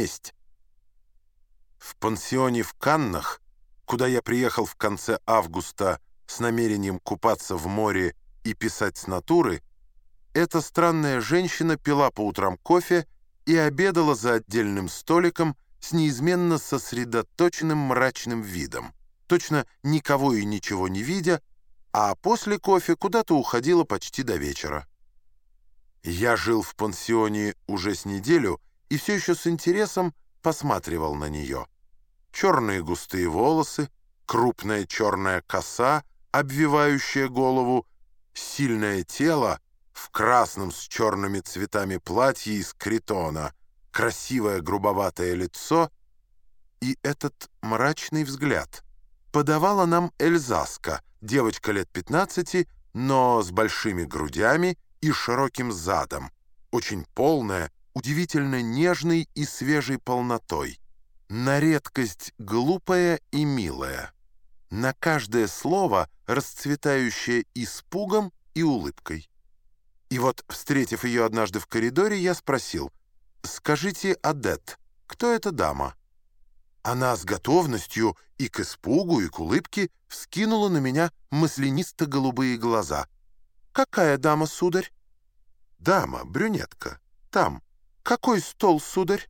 месть. В пансионе в Каннах, куда я приехал в конце августа с намерением купаться в море и писать с натуры, эта странная женщина пила по утрам кофе и обедала за отдельным столиком с неизменно сосредоточенным мрачным видом, точно никого и ничего не видя, а после кофе куда-то уходила почти до вечера. Я жил в пансионе уже с неделю и все еще с интересом посматривал на нее. Черные густые волосы, крупная черная коса, обвивающая голову, сильное тело в красном с черными цветами платье из критона, красивое грубоватое лицо и этот мрачный взгляд. Подавала нам Эльзаска, девочка лет 15, но с большими грудями и широким задом, очень полная, удивительно нежной и свежей полнотой, на редкость глупая и милая, на каждое слово расцветающее испугом и улыбкой. И вот, встретив ее однажды в коридоре, я спросил, «Скажите, Адет, кто эта дама?» Она с готовностью и к испугу, и к улыбке вскинула на меня маслянисто-голубые глаза. «Какая дама, сударь?» «Дама, брюнетка, там». «Какой стол, сударь?»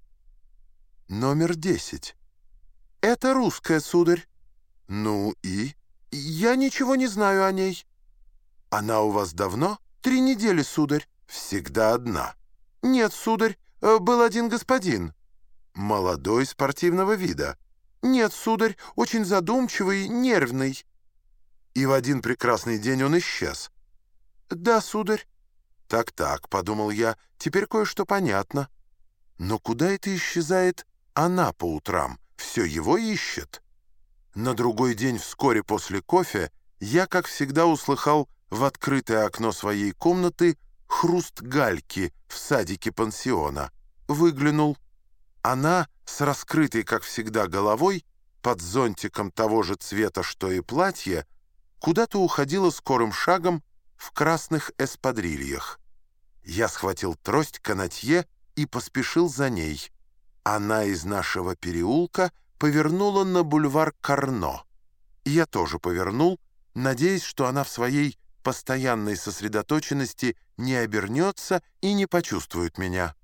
«Номер десять». «Это русская, сударь». «Ну и?» «Я ничего не знаю о ней». «Она у вас давно?» «Три недели, сударь». «Всегда одна». «Нет, сударь, э, был один господин». «Молодой, спортивного вида». «Нет, сударь, очень задумчивый, нервный». И в один прекрасный день он исчез. «Да, сударь». «Так-так», — подумал я, — «теперь кое-что понятно». Но куда это исчезает она по утрам? Все его ищет? На другой день, вскоре после кофе, я, как всегда, услыхал в открытое окно своей комнаты хруст гальки в садике пансиона. Выглянул. Она с раскрытой, как всегда, головой, под зонтиком того же цвета, что и платье, куда-то уходила скорым шагом в красных эспадрильях. Я схватил трость канатье и поспешил за ней. Она из нашего переулка повернула на бульвар Карно. Я тоже повернул, надеясь, что она в своей постоянной сосредоточенности не обернется и не почувствует меня.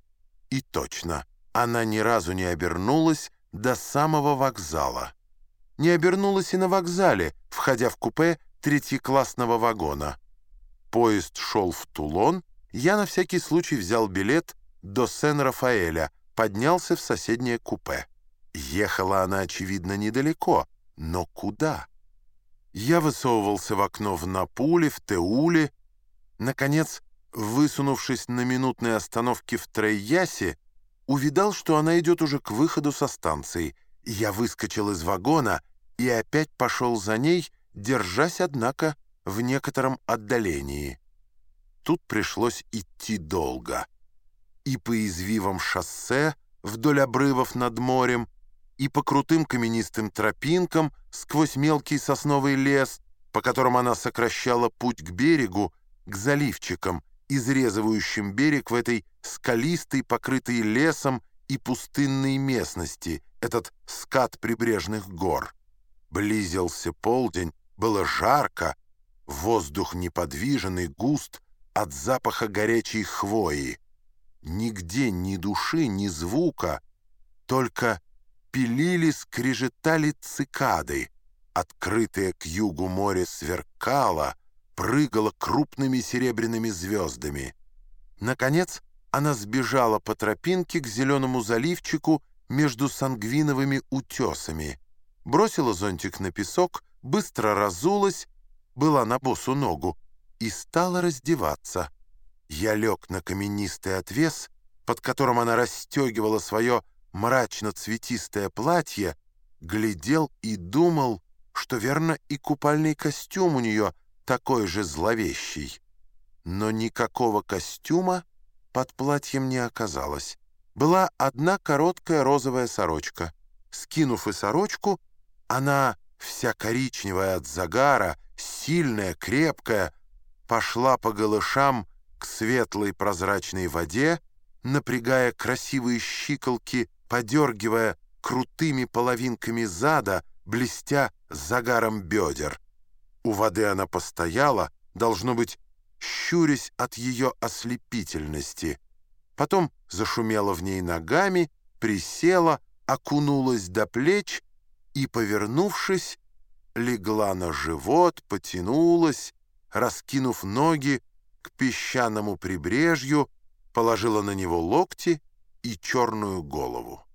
И точно, она ни разу не обернулась до самого вокзала. Не обернулась и на вокзале, входя в купе третьеклассного вагона. Поезд шел в Тулон, я на всякий случай взял билет до Сен-Рафаэля, поднялся в соседнее купе. Ехала она, очевидно, недалеко, но куда? Я высовывался в окно в Напуле, в Теуле. Наконец, высунувшись на минутной остановке в Трейясе, увидал, что она идет уже к выходу со станции. Я выскочил из вагона и опять пошел за ней, держась, однако, в некотором отдалении. Тут пришлось идти долго. И по извивам шоссе вдоль обрывов над морем, и по крутым каменистым тропинкам сквозь мелкий сосновый лес, по которым она сокращала путь к берегу, к заливчикам, изрезывающим берег в этой скалистой, покрытой лесом и пустынной местности, этот скат прибрежных гор. Близился полдень, было жарко, Воздух неподвижен и густ от запаха горячей хвои. Нигде ни души, ни звука, только пилили, скрежетали цикады. Открытое к югу море сверкало, прыгало крупными серебряными звездами. Наконец, она сбежала по тропинке к зеленому заливчику между сангвиновыми утесами, бросила зонтик на песок, быстро разулась была на босу ногу и стала раздеваться. Я лег на каменистый отвес, под которым она расстегивала свое мрачно-цветистое платье, глядел и думал, что, верно, и купальный костюм у нее такой же зловещий. Но никакого костюма под платьем не оказалось. Была одна короткая розовая сорочка. Скинув и сорочку, она, вся коричневая от загара, сильная, крепкая, пошла по голышам к светлой прозрачной воде, напрягая красивые щиколки, подергивая крутыми половинками зада, блестя загаром бедер. У воды она постояла, должно быть, щурясь от ее ослепительности. Потом зашумела в ней ногами, присела, окунулась до плеч и, повернувшись, легла на живот, потянулась, раскинув ноги к песчаному прибрежью, положила на него локти и черную голову.